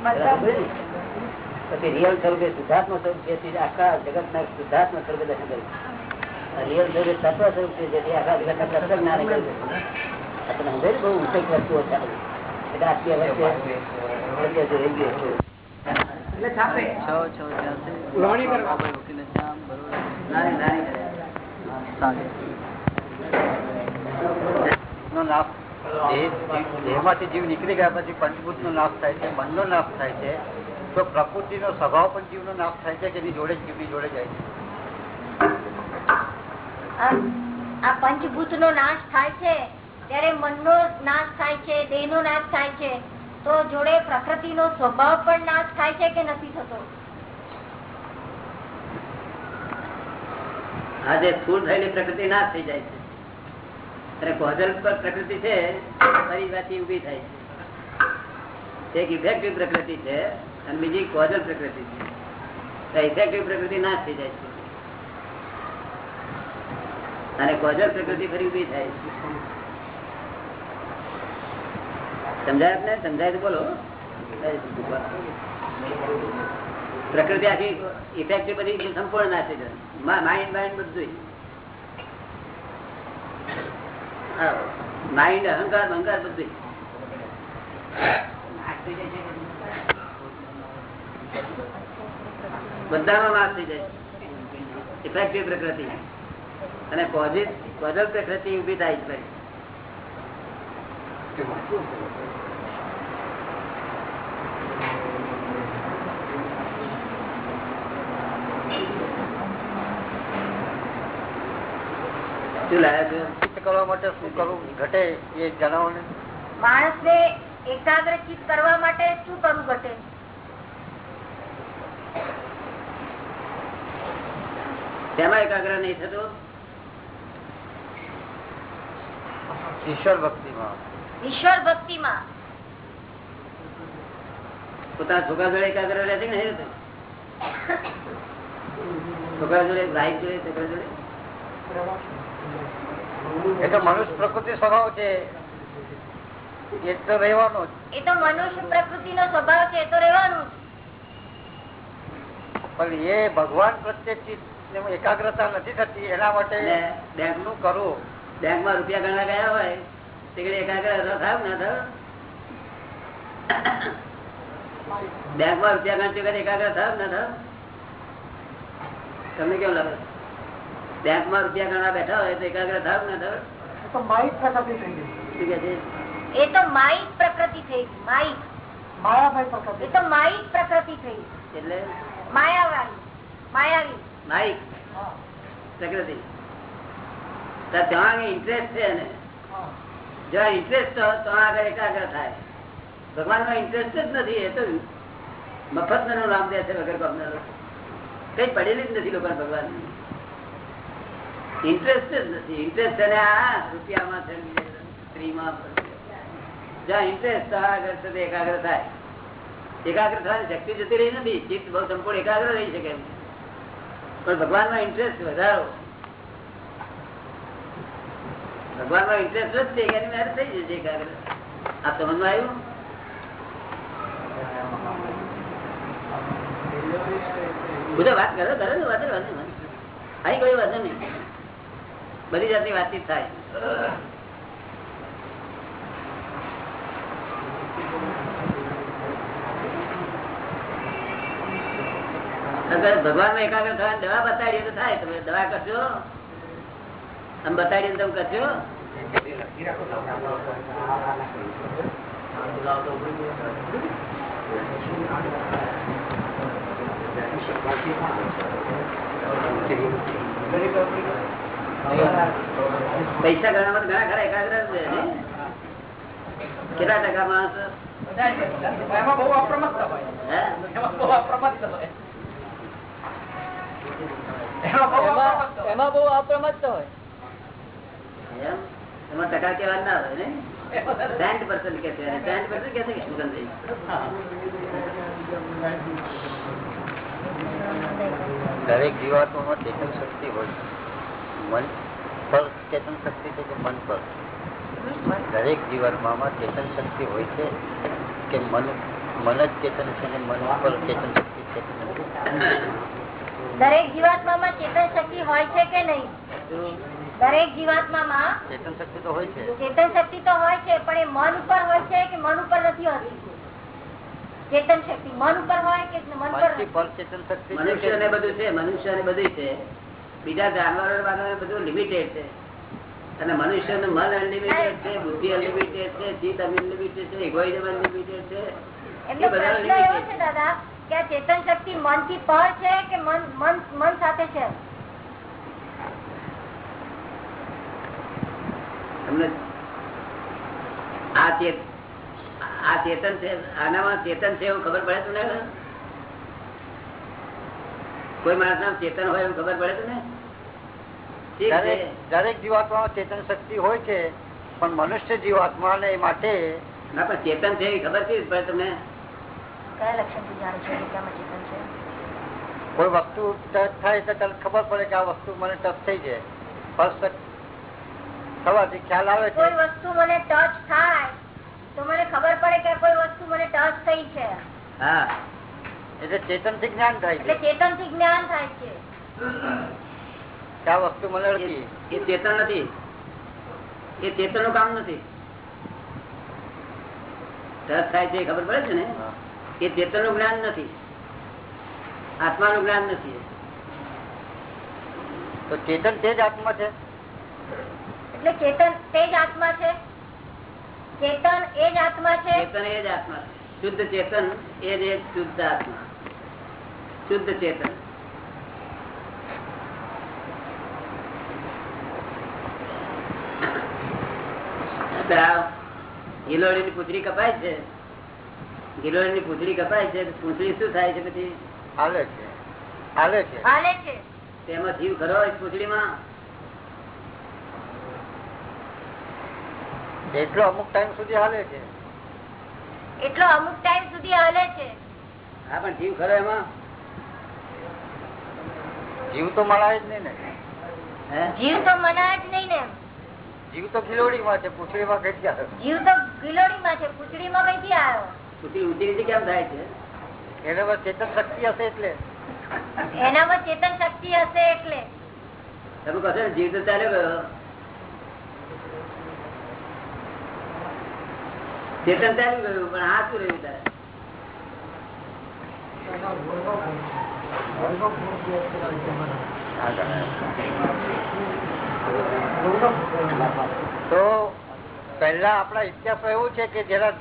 બરાબર ને? પછી રિયલ સ્વરૂપે શુદ્ધાત્મ સ્વરૂપ છે તે આખા જગત ના શુદ્ધાત્મ સ્વરૂપે દર્શન કર્યું. રિયલ સ્વરૂપે તત્વ સ્વરૂપ છે જેથી આખા જગત ના તત્વ જ્ઞાન કર્યું આપણે સમજાય ને બહુ ઊંચી વસ્તુઓ છે આ બધી. એટલે આટલી વચ્ચે વચ્ચે જો રહી ગયું છે. એટલે છાપે ઉલવણી કરવા નાની નાની. નો દેહમાંથી જીવ નીકળી ગયા પછી પંચભૂત નો નાશ થાય છે મન નો નાશ થાય છે. તો પ્રકૃતિ નો સ્વભાવ પણ જીવ નો નાશ થાય છે કે એની જોડે જીવની જોડે જાય છે. આ આ પંચભૂત નો નાશ થાય છે ત્યારે મનનો નાશ થાય છે દેહ નો નાશ થાય છે. તો જોડે પ્રકૃતિ નો સ્વભાવ પણ નાશ થાય છે કે નથી થતો? આ જે સ્થૂળ થયેલી પ્રકૃતિ નાશ થઈ જાય છે. અને કોઝલ પર પ્રકૃતિ છે, ફરી પાછી ઊભી થાય છે. એક ઇફેક્ટિવ પ્રકૃતિ છે અને બીજી કોઝલ પ્રકૃતિ છે. ઇફેક્ટિવ પ્રકૃતિ નાશ થઈ જાય છે. અને કોઝલ પ્રકૃતિ ફરી ઊભી થાય છે. સમજાય ને સમજાય તો બોલો. પ્રકૃતિ આખી ઇફેક્ટિવ બધી સંપૂર્ણ નાશે છે. માઇન્ડ માઇન્ડ બધું માઇન્ડ અહંકાર અહંકાર બધું બધામાં નાશ થઈ જાય ઇફેક્ટિવ પ્રકૃતિ. અને પોઝિટિવ પ્રકૃતિ ઊભી થાય છે ફરી. શું લાયા છો કરવા માટે શું કરવું? ઘટે એ જણાવો ને માણસ ને એકાગ્રચિત કરવા માટે શું કરવું ઘટે? તેમાં એકાગ્ર નહીં થતો? ઈશ્વર ભક્તિમાં. ઈશ્વર ભક્તિમાં. પોતાના છોકરા જોડે એકાગ્ર રહે છે કે નહીં? છોકરા જોડે ભાઈ જોડે છોકરા જોડે? એ તો મનુષ્ય પ્રકૃતિ સ્વભાવ છે. એ તો રહેવાનો એ તો મનુષ્ય પ્રકૃતિ નો સ્વભાવ છે એ તો રહેવાનું પણ એ ભગવાન પ્રત્યે એકાગ્રતા નથી થતી એના માટે બેંકનું કરવું બેંકમાં રૂપિયા ગણવા ગયા હોય એકાગ્રતા થાય ના થાવ બેંકમાં રૂપિયા ગણતી એકાગ્રતા એકાગ્ર થાવ ના થાય તમને કેવું લાગે? બેંકમાં રૂપિયા ગણવા બેઠા હોય તો એકાગ્ર થાવ ના થાવ શું કે છે? એ તો માહિત પ્રકૃતિ થઈ ગઈ માઇક. એ તો માહિત પ્રકૃતિ થઈ એટલે? માયાવાળી માયાવી. માહિત પ્રકૃતિ. ત્યાં ઇન્ટરેસ્ટ છે ને. જ્યાં ઇન્ટરેસ્ટ તો આગળ એકાગ્ર થાય. ભગવાનમાં ઇન્ટરેસ્ટ જ નથી એ તો મફતનું નામ દે છે વગર કઈ પડેલી જ નથી લોકોને ભગવાન એકાગ્ર થાય. શક્તિ જતી રહી નથી. ચિત્ત બહુ સંપૂર્ણ એકાગ્ર રહી શકે પણ ભગવાનમાં ઇન્ટરેસ્ટ વધારો. ભગવાનમાં ઇન્ટરેસ્ટ છે એની મેરેજ થઈ જશે એકાગ્ર. આ સમજમાં આવ્યું? બધા વાત કરો કરો ને વાત વાંધો નહીં કોઈ વાંધો નહીં બધી જાતની વાતચીત થાય. ભગવાન એકાગ્ર થવાની દવા બતાડીએ તો થાય. તમે દવા કરશો? આમ બતાડીએ તમે કરશો? પૈસા ગણવામાં ઘણા ખરા એકાગ્ર? કેટલા ટકા માણસ? એમાં બહુ અપ્રમત્ત હોય. ટકા કેવા ના હોય ને? સેન્ટ પર્સન્ટ કે છે સેન્ટ પર્સન્ટ કે છે દરેક જીવાત્મામાં ચેતન શક્તિ હોય. મન પર ચેતન શક્તિ છે કે મન પર? દરેક જીવાત્મામાં ચેતન શક્તિ હોય છે કે મન મન જ ચેતન છે ને મન ઉપર ચેતન શક્તિ છે દરેક જીવાત્મામાં ચેતન શક્તિ હોય છે કે નહીં? દરેક જીવાત્મામાં ચેતન શક્તિ તો હોય છે. ચેતન શક્તિ તો હોય છે પણ એ મન ઉપર હોય છે કે મન ઉપર નથી હોતી? ચેતન શક્તિ મન ઉપર હોય કે મન પર ચેતન શક્તિ મનુષ્ય ને બધું છે મનુષ્ય ને બધું છે. બીજા જાનવરો બધું લિમિટેડ છે. અને મનુષ્યનું મન અનલિમિટેડ છે બુદ્ધિ અનલિમિટેડ છે ચિત્ત અનલિમિટેડ છે ઇગોઇઝમ અનલિમિટેડ છે. એમનો બધા પ્રશ્ન એવો છે દાદા કે આ ચેતન શક્તિ મનથી પર છે કે મન મન મન સાથે છે? તમને આ ચેત આ ચેતન છે આનામાં ચેતન છે એવું ખબર પડે તમને? કોઈ માણસ નામ ચેતન હોય એવું ખબર પડે તમને? દરેક જીવાત્મા ચેતન શક્તિ હોય છે પણ મનુષ્ય જીવાત્માને માટે ના પણ ચેતન છે ખબર છે તમને? કયા લક્ષણ છે ચેતન છે? કોઈ વસ્તુ ટચ થાય તો તને ખબર પડે કે આ વસ્તુ મને ટચ થઈ છે. થવાથી ખ્યાલ આવે છે. કોઈ વસ્તુ મને ટચ થાય તો મને ખબર પડે કે કોઈ વસ્તુ મને ટચ થઈ છે. હા. એટલે ચેતનથી જ્ઞાન થાય એટલે છે. ચેતનથી જ્ઞાન થાય છે. આ વસ્તુ મને એ ચેતન નથી. એ ચેતનનું કામ નથી. ટચ થાય છે ખબર પડે છે ને? એ ચેતનનું જ્ઞાન નથી. આત્મા નું જ્ઞાન નથી. તો ચેતન તે જ આત્મા છે? એટલે ચેતન તે જ આત્મા છે? ચેતન એ જ આત્મા છે? ચેતન એ જ આત્મા છે. શુદ્ધ ચેતન એ જ શુદ્ધ આત્મા. શુદ્ધ ચેતન. ગિલોડી ની પૂતળી કપાય છે. ગિલોડી ની પૂતળી કપાય છે પૂતળી શું થાય છે પછી? હાલે છે. હાલે છે. હાલે છે. તેમાં જીવ ખરો પૂતળી માં એટલો અમુક ટાઈમ સુધી હાલે છે. એટલો અમુક ટાઈમ સુધી હાલે છે. હા પણ જીવ ખરો એમાં? જીવ તો મળાય જ નહીં ને. જીવ તો મનાય જ નહીં ને જીવ તો ખિલોડીમાં છે પૂછડીમાં કઈ ગયા જીવ તો ગિલોડીમાં છે પૂછડીમાં કઈથી આવ્યો પૂછડી ઊંચી નીચે કેમ થાય છે? એને બસ ચેતન શક્તિ હશે એટલે. એનામાં ચેતન શક્તિ હશે એટલે. તમે કહો જીવ તો ચાલ્યો ગયો. ચેતન ચાલ્યું ગયું પણ આ શું રહ્યું તારે. તો પહેલા આપણા ઇતિહાસમાં એવું છે કે જેના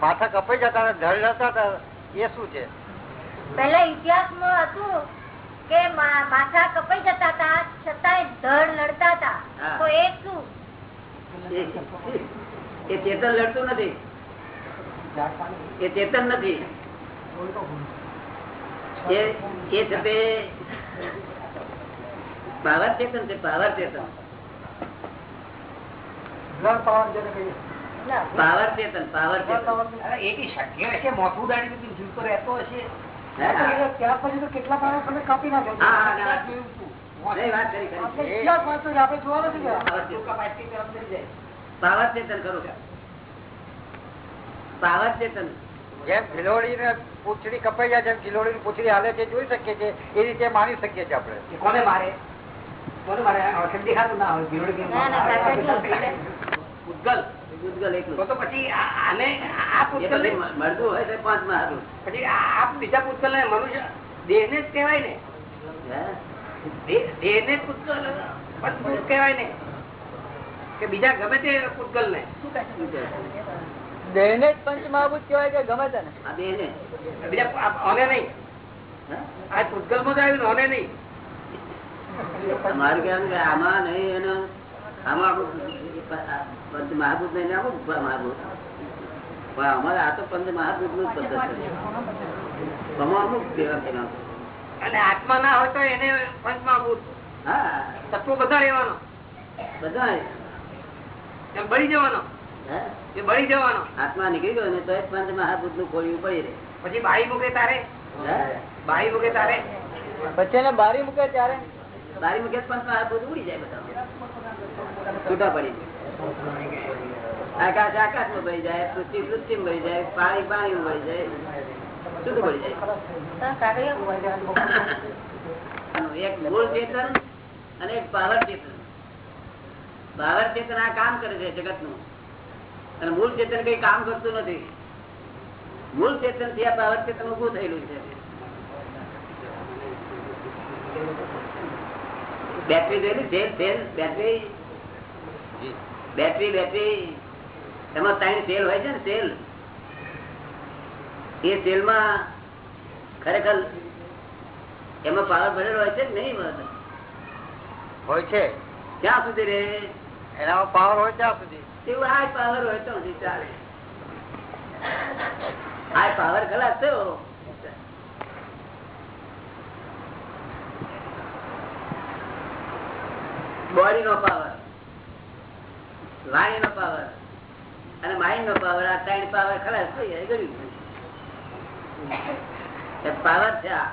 માથા કપાઈ જતા ધડ જતા હતા એ શું છે? પેલા ઇતિહાસમાં હતું કે માથા કપાઈ જતા હતા છતાંય ધડ લડતા હતા. તો એ શું? એ- ચેતન લડતું નથી. એ ચેતન નથી. એ છે પાવર ચેતન છે પાવર ચેતન પાવર ચેતન પાવર ચેતન મોથું ઉડાડી દીધું જીવ તો રહેતો હશે હા, હા. ત્યાર પછી તો કેટલા માણસ તમે કાપી નાખો હા, હા, હા. નહીં, વાત કરી, કરી. આપણે ઇતિહાસ વાંચો છે, આપણે જોવા નથી ગયા. પાવર ચેતન. પાવર ચેતન ખરું પાવર ચેતન જેમ ખિલોડી ને પૂછડી કપાઈ જાય જેમ ખિલોડી ની પૂછડી હાલે છે જોઈ શકીએ છીએ એ રીતે માની શકીએ છીએ આપણે કે કોને મારે મનુષ્ય દેહ ને જ કહેવાય ને. દેહ દેહ ને પૂતગલ પંચભૂત કહેવાય ને. કે બીજા ગમે તે પૂતગલ ને શું કહે? દેહ ને જ પંચ મહાભૂત કેવાય કે ગમે તે ને બીજા આ- નહીં. આ પૂતગલમાં જ આવ્યું ને નહીં. અમારું કહેવાનું કે આમાં નહીં એનો આમાં પંચ મહાભૂત નહીં ને મહાભૂત. પણ અમારે આ તો પંચ મહાભૂતનું પદ્ધતિ અમુક અને આત્મા ના હોય તો એને પંચ મહાભૂત. હા. તત્વો બધા રહેવાનો. બધા બળી જવાનો. એ બળી જવાનો. આત્મા નીકળી ગયો ને તો એ પંચ મહાભૂતનું ખોલ્યું પડી રહે પછી બારી મૂકે તારે? હે? બાળી મૂકે તારે? પછી બારી મૂકે ત્યારે? બારી મૂકે પણ ઉડી જાય બધા છૂટા પડી આકાશ આકાશમાં ભરી જાય પૃથ્વી પૃથ્વી ભરી જાય પાણી પાણી માં ભરી જાય છૂટું પડી જાય. એક મૂળ ચેતન અને એક પાવર ચેતન પાવર ચેતન આ કામ કરે છે જગતનું અને મૂળ ચેતન કઈ કામ કરતું નથી. મૂળ ચેતનથી આ પાવર ચેતન ઉભું થયેલું છે. બેટરી જોયેલી cell cell battery. Battery battery. એમાં ત્રણ સેલ હોય છે ને સેલ. એ સેલમાં ખરેખર એમાં પાવર ભરેલો હોય છે કે નહીં મળતો હોય છે. ક્યાં સુધી રે એનામાં પાવર હોય ત્યાં સુધી. તેવું આ પાવર હોય તો ચાલે. આ પાવર ખલાસ થયો. બોડી નો પાવર વાણી નો પાવર અને માઇન્ડ નો પાવર આ ત્રણ પાવર ખલાસ થઈ જાય પાવર છે આ.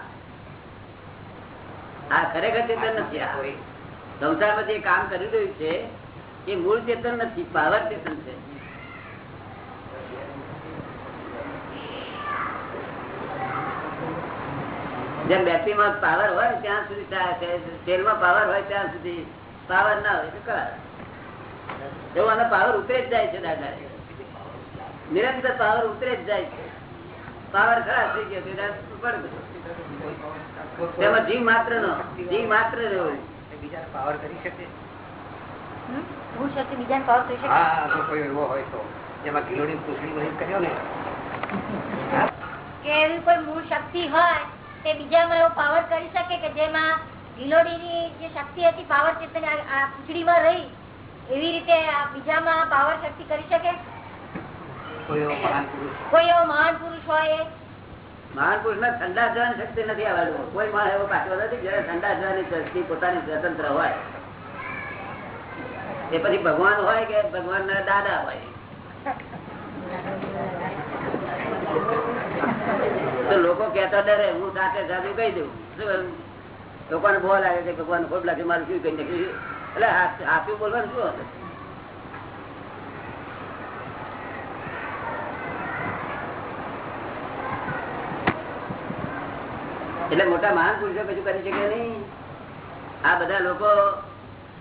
ખરેખર ચેતન નથી આ. સંસારમાં જે કામ કરી રહ્યું છે, એ મૂળ ચેતન નથી પાવર ચેતન છે. જેમ બેટરી માં પાવર હોય ત્યાં સુધી ચાલે છે તેલમાં પાવર હોય, ત્યાં સુધી પાવર ના હોય તો કરાય એવું આનો પાવર ઉતરે જ જાય છે દાદા. નિરંતર પાવર ઉતરે જ જાય છે. પાવર ખરાબ થઈ ગયો તેમાં જીવ માત્ર નો જીવ માત્ર રહ્યો બીજા પાવર કરી શકે? હું શક્તિ બીજાને પાવર થઈ શકે? હા કોઈ એવો હોય તો. જેમાં કિલોની પૂછડી બધી કર્યો ને. કે એવી કોઈ મૂળ શક્તિ હોય તે બીજામાં એવો પાવર કરી શકે કે જેમાં ગિલોડીની જે શક્તિ હતી પાવર ચેતન આ રહી એવી રીતે બીજામાં પાવર શક્તિ કરી શકે? કોઈ એવો મહાન પુરુષ. હોય મહાન પુરુષ ને ઠંડા જવાની શક્તિ નથી આવેલું કોઈ માણસ એવો પાછો નથી જયારે ઠંડા જવાની શક્તિ પોતાની સ્વતંત્ર હોય. એ પછી ભગવાન હોય કે ભગવાન ના દાદા હોય? તો લોકો કેતા ડરે હું સાથે સાધુ કહી દઉં. શું? લોકોને બહુ લાગે છે ભગવાન ખોટ લાગે, મારું શું કહી નાખ્યું એટલે હાથું બોલવાનું શું? એટલે મોટા મહાન પુરુષો કશું કરી શકે નહીં. આ બધા લોકો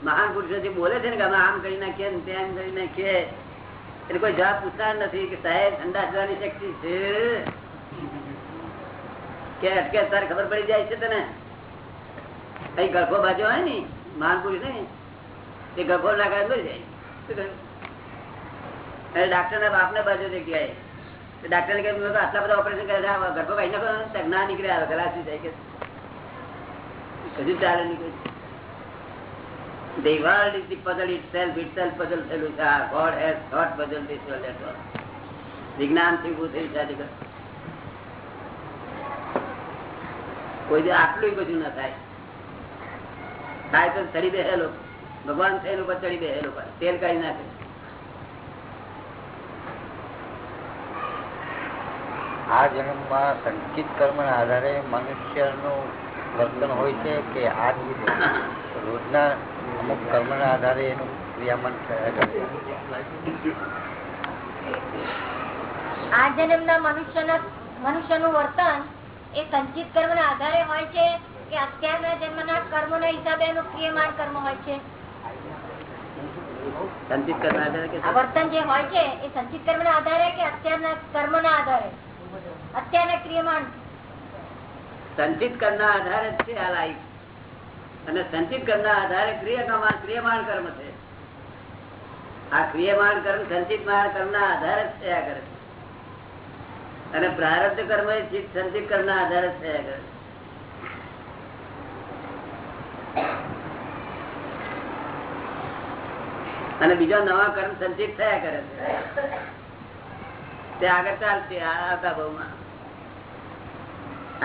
મહાન પુરુષો જે બોલે છે ને કે અમે આમ કરી નાખીએ ને તેમ કરી નાખીએ. એટલે કોઈ જવાબ પૂછતા નથી કે સાહેબ, ઠંડા જવાની શક્તિ છે? કે અટકે તારે ખબર પડી જાય છે તને? કઈ ગળફો બાજુ હોય ને મહાન પુરુષ ને એ ગળફો નાખે મરી જાય? ડાક્ટર ના બાપ ને બાજુ જગ્યાએ ડાક્ટર કે આટલા બધા ઓપરેશન કરે ગરબો કઈ નાખો ના નીકળે આવે ગલાસી જાય કે. હજુ ચાલે નીકળે The world is the puzzle itself, itself puzzle થયેલું છે. God has thought puzzle this world at all. વિજ્ઞાનથી ઉભું થયું છે કોઈ આટલું બધું ના થાય. થાય તો ચડી બેહેલો. ભગવાન થયેલું ઉપર ચડી બેહેલો પર તેલ કાઢી નાખે. આ જન્મમાં સંચિત કર્મના આધારે મનુષ્યનું વર્તન હોય છે કે આ રોજના અમુક કર્મના આધારે એનું ક્રિયામન થયા જન્મ ના આ જન્મના મનુષ્યના મનુષ્યનું વર્તન એ સંચિત કર્મના આધારે હોય છે કે અત્યારના જન્મના કર્મોના હિસાબે એનું ક્રિયમાન કર્મ હોય છે. સંચિત કરનાર વર્તન જે હોય છે એ સંચિત કર્મના આધારે કે અત્યારના કર્મના આધારે? અત્યારના ક્રિયમાન સંચિત કરના આધારે છે આ લાઈફ અને સંચિત કરના આધારે ક્રિયાકર્મ ક્રિયમાણ કર્મ છે. આ ક્રિયમાણ કર્મ સંચિત કર્મ ના આધારે જ થયા કરે. અને પ્રારબ્ધ કર્મ એ સંચિત કર્મ ના આધારે જ થયા કરે અને બીજા નવા કર્મ સંચિત થયા કરે છે. તે આગળ ચાલશે આ આવતા ભાવમાં.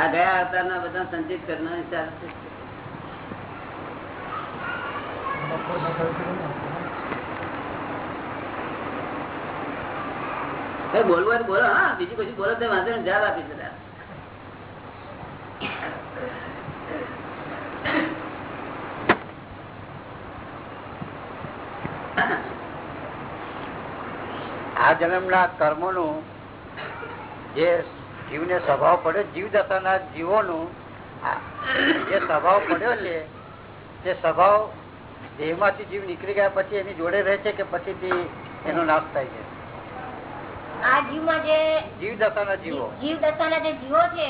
આ ગયા અવતાર ના બધા સંચિત કરનાર ચાલશે બોલવું બોલો, હા, બીજું કશું બોલો તો વાંધો જવાબ આપી બધા. આ જન્મના કર્મોનું જે જીવને સ્વભાવ પડ્યો જીવ દશાના જીવોનું આ જે સ્વભાવ પડ્યો છે તે સ્વભાવ દેહમાંથી જીવ નીકળી ગયા પછી એની જોડે રહે છે કે પછીથી એનો નાશ થાય છે? આ જીવમાં જે જીવ દશાના જીવો. જીવ દશાના જે જીવો છે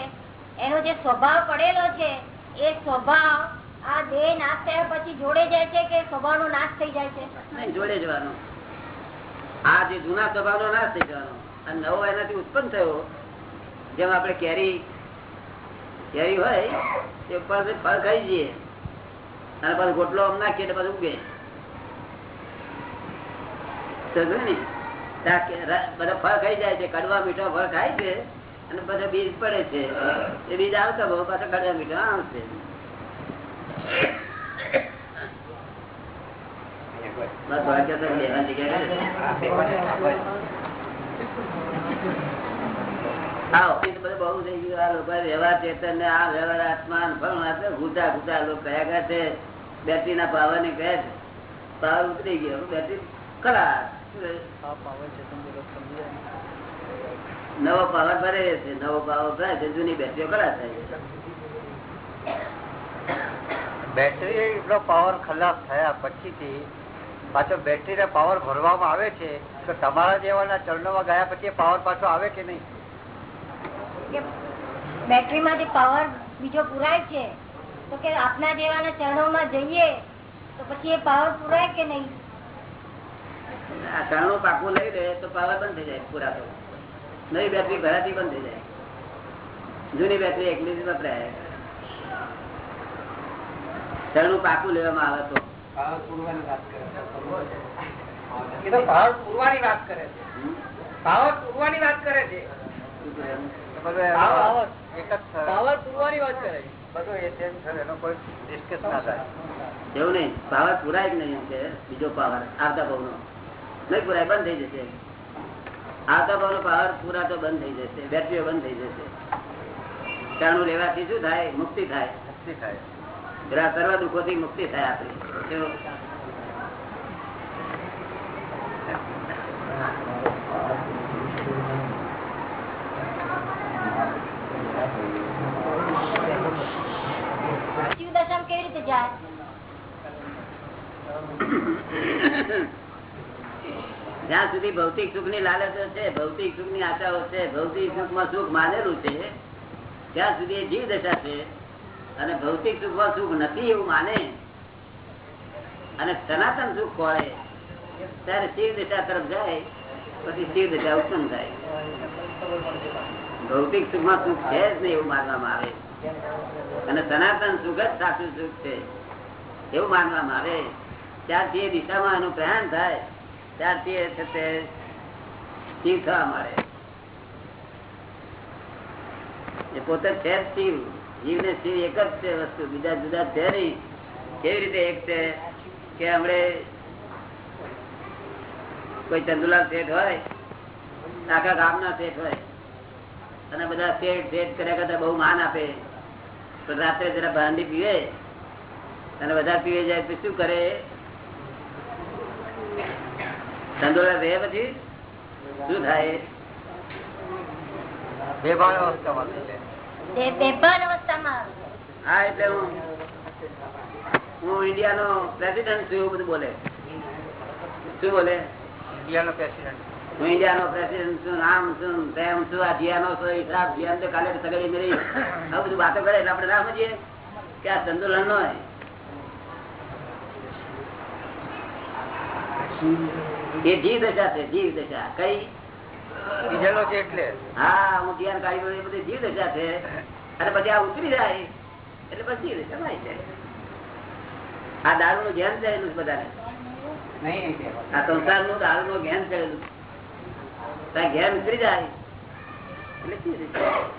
એનો જે સ્વભાવ પડેલો છે એ સ્વભાવ આ દેહ નાશ થયા પછી જોડે જાય છે કે સ્વભાવનો નાશ થઈ જાય છે? જોડે જવાનું. આ જે જૂના સ્વભાવનો નાશ થઈ જવાનો અને નવો એનાથી ઉત્પન્ન થયો, જેમ આપણે કેરી કેરી હોય તે ઉપર ફળ ખાઈ જઈએ. અને પાછું ગોટલો આમ નાખીએ એટલે પાછું ઉગે. બધા ફળ ખાઈ જાય છે, કડવા મીઠા ફળ ખાય છે, અને બધા બીજ પડે છે. એ બીજ આવતા બહુ પાછા કડવા મીઠા આવશે બસ વાક્ય તો બેના જગ્યાએ રહે. આવો, એ તો બધું બહુ થઈ ગયું આ લોકો વ્યવહાર ચેતન ને આ વ્યવહાર આત્મા ને ફળ માત્ર ઘૂંટા ઘૂંટા લોકો કયા કરે છે બેટરી ના પાવર ને કહે પાવર ઉતરી ગયો. બેટરી ખલાસ. નવો પાવર ભરે છે. નવો પાવર ભરે છે. જૂની બેટરીઓ ખલાસ થાય છે. બેટરી નો પાવર ખલાસ થયા પછીથી પાછો બેટરી પાવર ભરવામાં આવે છે તો તમારા જેવાના ચરણોમાં ગયા પછી પાવર પાછો આવે કે નહીં? બેટરી માંથી પાવર બીજો પુરાય છે? તો કે આપના જેવાના ચરણોમાં જઈએ તો પછી એ પાવર પુરાય કે નહીં? આ ચાણું પાકું લઈ રહે તો પાવર બંધ થઈ જાય પૂરા તો. નવી બેટરી ભરાતી બંધ થઈ જાય. જૂની બેટરી એકલી જ વપરાય ચરણું પાકું લેવામાં આવે તો. પાવર પૂરવાની વાત કરે છે એ તો પાવર પૂરવાની વાત કરે છે. હમ? પૂરવાની વાત કરે છે. શું કહેવાનું? તો બધું પાવર. એક જ થ- પાવર પૂરવાની વાત કરે છે. બધું એ સેમ છે એનો કોઈ ડિસ્કસ ના થાય. એવું નહીં. પાવર પુરાય નહીં એમ કે બીજો પાવર આવતા ભાવ નો નહીં પુરાય બંધ થઈ જશે. આવતા ભાવ નો પાવર પૂરા તો બંધ થઈ જશે. બેટરીઓ બંધ થઈ જશે. ચાણું લેવાથી શું થાય? મુક્તિ થાય. મુક્તિ થાય. સર્વ દુઃખો થી મુક્તિ થાય આપણી. કેવું? રીતે જાય? જ્યાં સુધી ભૌતિક સુખની લાલચો છે ભૌતિક સુખની આશાઓ છે ભૌતિક સુખમાં સુખ માનેલું છે ત્યાં સુધી એ જીવ દશા છે. અને ભૌતિક સુખમાં સુખ નથી એવું માને. અને સનાતન સુખ ખોળે ત્યારે શિવ દિશા તરફ જાય, પછી શિવ દિશા ઉત્પન્ન થાય. ભૌતિક સુખમાં સુખ છે જ નહીં એવું માનવામાં આવે. અને સનાતન સુખ જ સાચું સુખ છે એવું માનવામાં આવે. ત્યારથી એ દિશામાં એનું પ્રયાણ થાય, ત્યારથી એ છે શિવ થવા મળે એ પોતે છે જ શિવ. જીવ ને શિવ એક જ છે વસ્તુ, બીજા જુદા છે નહીં. કેવી રીતે એક છે? કે હમણે કોઈ ચંદુલાલ શેઠ હોય, આખા ગામના શેઠ હોય, અને બધા શેઠ શેઠ કર્યા કરતા બહુ માન આપે. તો રાત્રે જરા ભાંડી પીવે, અને વધારે પીવે જાય તો શું કરે? ચંદુલાલ રહે પછી? શું થાય? બેભાન અવસ્થામાં હા એટલે હું હું ઇન્ડિયાનો પ્રેસિડેન્ટ છું એવું બધું બોલે. શું બોલે? ઇન્ડિયાનો પ્રેસિડેન્ટ હું ઇન્ડિયાનો પ્રેસિડેન્ટ છું આમ છું તેમ છું આ જીયાનો છું હિસાબ જીયાન તો કાલે સગડી મેરી આ બધું વાતો કરે એટલે આપણે ના સમજીએ કે આ સંતુલન નો એ જીવ દશા છે જીવ દશા. કઈ બીજેલો છે એટલે. હા હું ધ્યાન કાઢી બધી જીવ દશા છે. અને પછી આ ઉતરી જાય. એટલે પછી જીવ દશા આ દારૂ નું ધ્યાન થયેલું બધાને. આ સંસારનું દારૂ નું જ્ઞાન થયેલું ત્યાં ઘેર ઉતરી જાય. એટલે જીવ દશા.